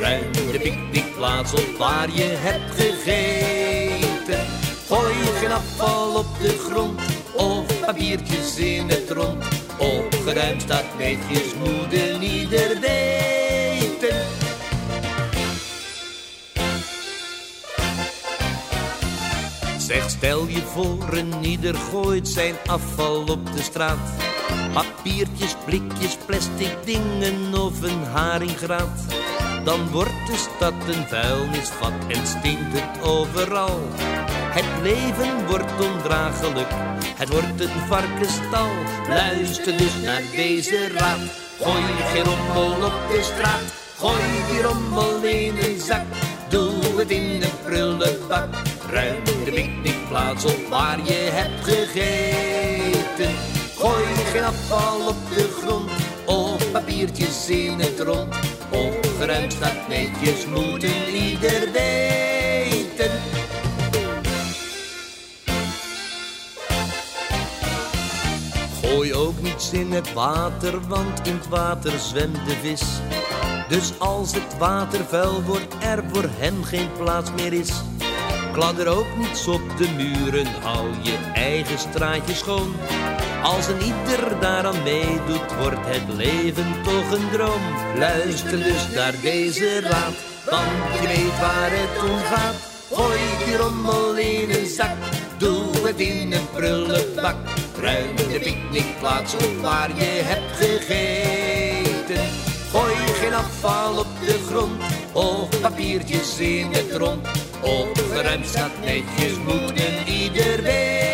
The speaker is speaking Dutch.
Ruim de picknickplaats op waar je hebt gegeten. Gooi geen afval op de grond of papiertjes in het rond. Opgeruimd staat netjes, moeder ieder weten. Zeg, stel je voor, een ieder gooit zijn afval op de straat. Papiertjes, blikjes, plastic dingen of een haringgraat. Dan wordt de stad een vuilnisvat en stinkt het overal. Het leven wordt ondraaglijk, het wordt een varkenstal. Luister dus naar deze raad. Gooi geen rommel op de straat, gooi die rommel in een zak. Doe het in een prullenbak, ruim de picknickplaats op waar je hebt gegeten. Gooi geen afval op de grond of papiertjes in het rond. Opgeruimd staat netjes, moet ieder weten. Gooi ook niets in het water, want in het water zwemt de vis. Dus als het water vuil wordt, er voor hem geen plaats meer is. Kladder ook niets op de muren, hou je eigen straatje schoon. Als een ieder daaraan meedoet, wordt het leven toch een droom. Luister dus naar deze raad, want je weet waar het om gaat. Gooi die rommel in een zak, doe het in een prullenbak. Ruim de picknickplaats op waar je hebt gegeten. Gooi geen afval op de grond of papiertjes in het rond. Opgeruimd staat netjes, moet een ieder weten.